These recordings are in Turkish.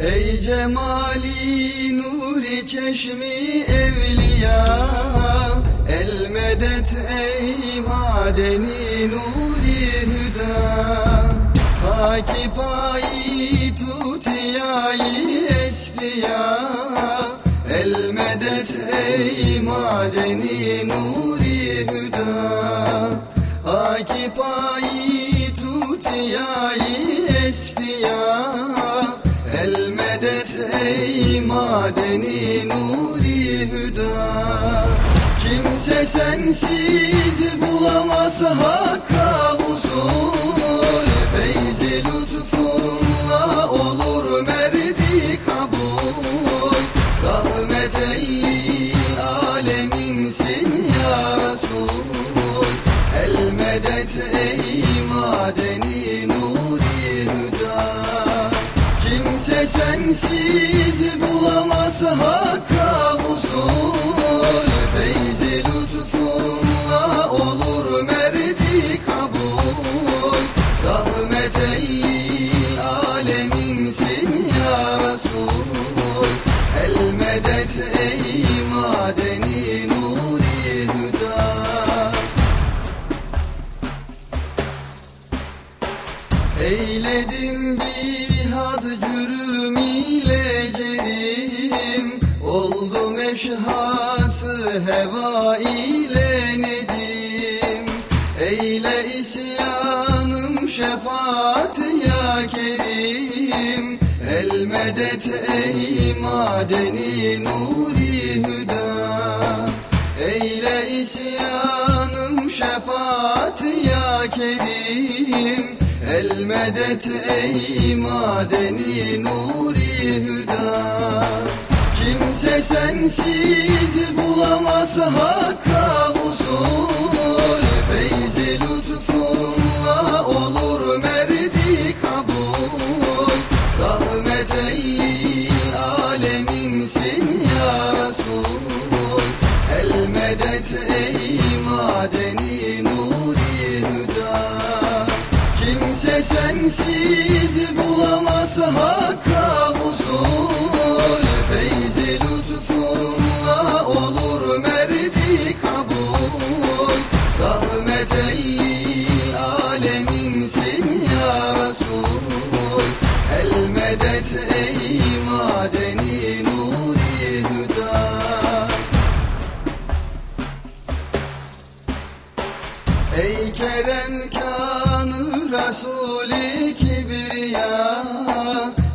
Ey cemali nuri çeşmi evliya El medet ey madeni nuri hüda. Haki payi tutiyayı esfiya El medet ey madeni nuri hüda. Haki payi tutiyayı esfiya madeni nuri hüda. Kimse sensiz bulamaz hakka usul Feyzi lütfunla olur merdi kabul. Rahmet lil aleminsin ya Resul El medet ey madeni nuri hüda. Kimse sensiz bulamaz hakka Eyledim bihad cürüm ile cerim. Oldum eşhası heva ile nedim. Eyle isyanım şefaat ya kerim. El medet ey madeni nuri hüda. Eyle isyanım şefaat ya kerim El medet ey madeni nuri hüda. Kimse sensiz bulamaz hakka usul. Feyzi lütfunla olur merdi kabul. Rahmet lil aleminsin ya Resul El medet ey Sensiz bulamaz hakka usul Feyzi lütfunla olur merdi kabul. Rahmet lil aleminsin ya Resul El medet ey madeni nuri hüda. Ey kerem kanı Resul-i Kibriya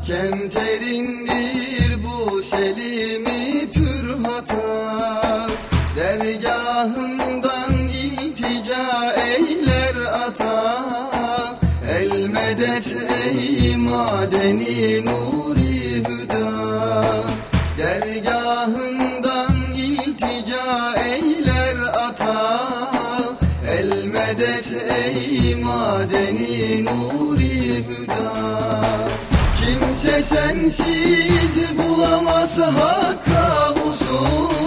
Kemterindir bu selimi pür hata. Dergahından iltica eyler ata. El medet ey madeni nuri medet ey madeni nuri hüda. Kimse sensiz bulamaz hakka usul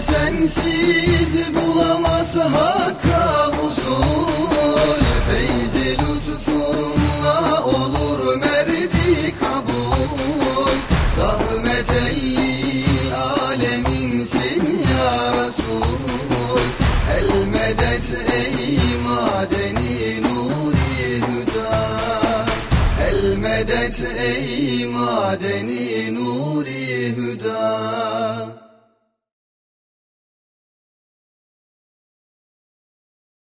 Kimse sensiz bulamaz hakka usul. Feyzi lütfunla olur merdi kabul. Rahmet lil aleminsin ya Resul. El medet ey madeni nuri hüda El medet ey madeni nuri hüda